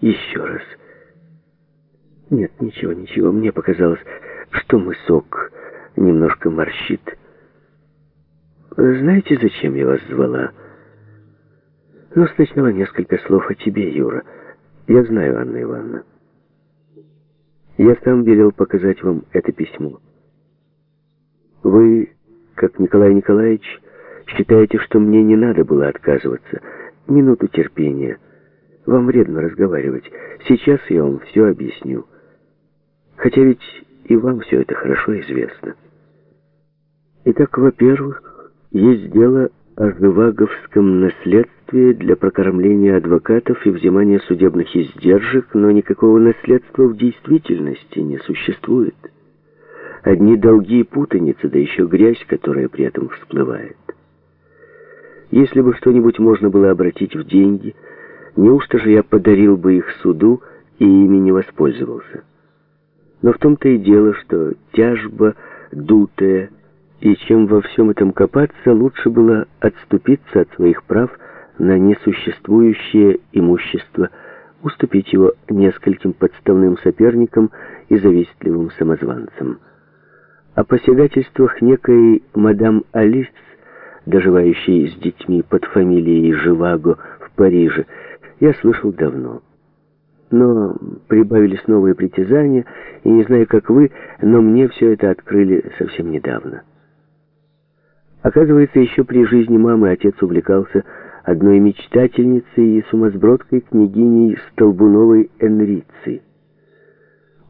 еще раз. Нет, ничего, ничего. Мне показалось, что мысок немножко морщит. Знаете, зачем я вас звала? Но сначала несколько слов о тебе, Юра. Я знаю, Анна Ивановна. Я сам велел показать вам это письмо. Вы, как Николай Николаевич, считаете, что мне не надо было отказываться. Минуту терпения. Вам вредно разговаривать. Сейчас я вам все объясню. Хотя ведь и вам все это хорошо известно. Итак, во-первых, есть дело о живаговском наследстве для прокормления адвокатов и взимания судебных издержек, но никакого наследства в действительности не существует. Одни долги и путаница, да еще грязь, которая при этом всплывает. Если бы что-нибудь можно было обратить в деньги, неужто же я подарил бы их суду и ими не воспользовался? Но в том-то и дело, что тяжба дутая, и чем во всем этом копаться, лучше было отступиться от своих прав на несуществующее имущество, уступить его нескольким подставным соперникам и завистливым самозванцам. О посягательствах некой мадам Алис, доживающей с детьми под фамилией Живаго в Париже, я слышал давно. Но прибавились новые притязания, и не знаю, как вы, но мне все это открыли совсем недавно. Оказывается, еще при жизни мамы отец увлекался одной мечтательницей и сумасбродкой княгиней Столбуновой Энрицей.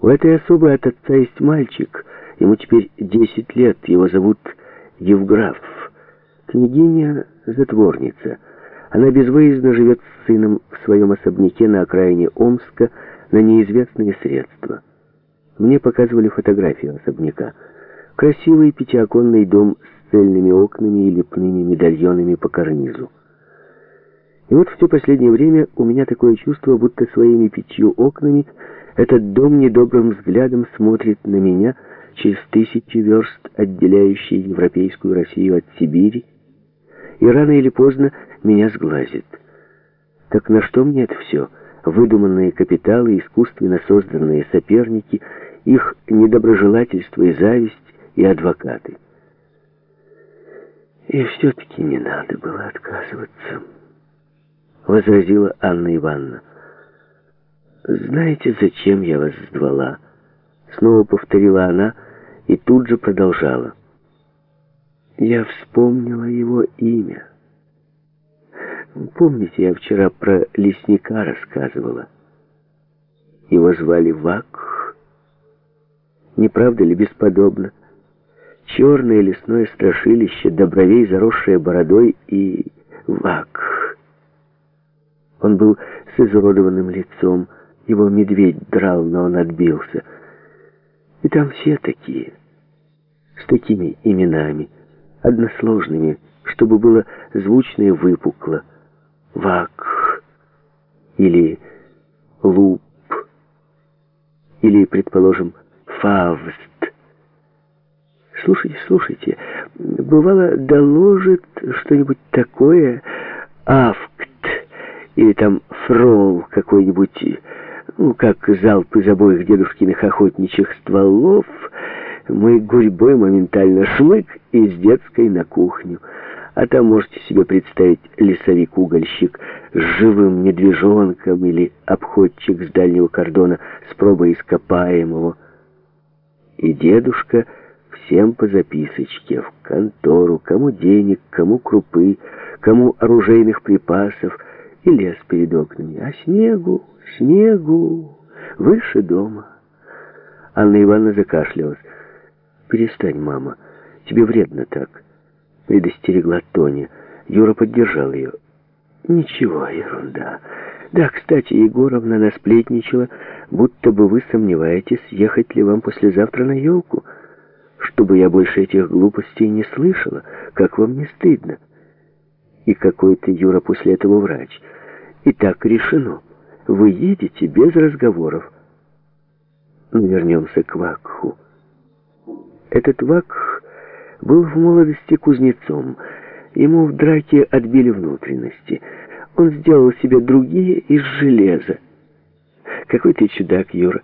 У этой особы от отца есть мальчик, ему теперь 10 лет, его зовут Евграф. Княгиня — затворница. Она безвыездно живет с сыном в своем особняке на окраине Омска на неизвестные средства. Мне показывали фотографию особняка. Красивый пятиоконный дом с цельными окнами и лепными медальонами по карнизу. И вот все последнее время у меня такое чувство, будто своими пятью окнами этот дом недобрым взглядом смотрит на меня через тысячи верст, отделяющие европейскую Россию от Сибири, и рано или поздно меня сглазит. Так на что мне это все? Выдуманные капиталы, искусственно созданные соперники, их недоброжелательство и зависть и адвокаты. И все-таки не надо было отказываться, возразила Анна Ивановна. Знаете, зачем я вас звала? Снова повторила она и тут же продолжала. Я вспомнила его имя. Помните, я вчера про лесника рассказывала? Его звали Вак. Не правда ли бесподобно? черное лесное страшилище, до бровей заросшее бородой и вак. Он был с изуродованным лицом, его медведь драл, но он отбился. И там все такие, с такими именами, односложными, чтобы было звучно и выпукло. Вак или Луп или, предположим, Фавст. Слушайте, слушайте, бывало доложит что-нибудь такое, авкт, или там фрол какой-нибудь, ну, как залп из обоих дедушкиных охотничьих стволов, мы гурьбой моментально шмык из детской на кухню. А там можете себе представить лесовик-угольщик с живым медвежонком или обходчик с дальнего кордона с пробой ископаемого. И дедушка всем по записочке, в контору, кому денег, кому крупы, кому оружейных припасов, и лес перед окнами. А снегу, снегу, выше дома. Анна Ивановна закашлялась. «Перестань, мама, тебе вредно так», — предостерегла Тоня. Юра поддержал ее. «Ничего, ерунда. Да, кстати, Егоровна насплетничала, будто бы вы сомневаетесь, ехать ли вам послезавтра на елку» чтобы я больше этих глупостей не слышала. Как вам не стыдно? И какой-то Юра после этого врач. И так решено. Вы едете без разговоров. Ну, вернемся к Вакху. Этот Вакх был в молодости кузнецом. Ему в драке отбили внутренности. Он сделал себе другие из железа. Какой ты чудак, Юра.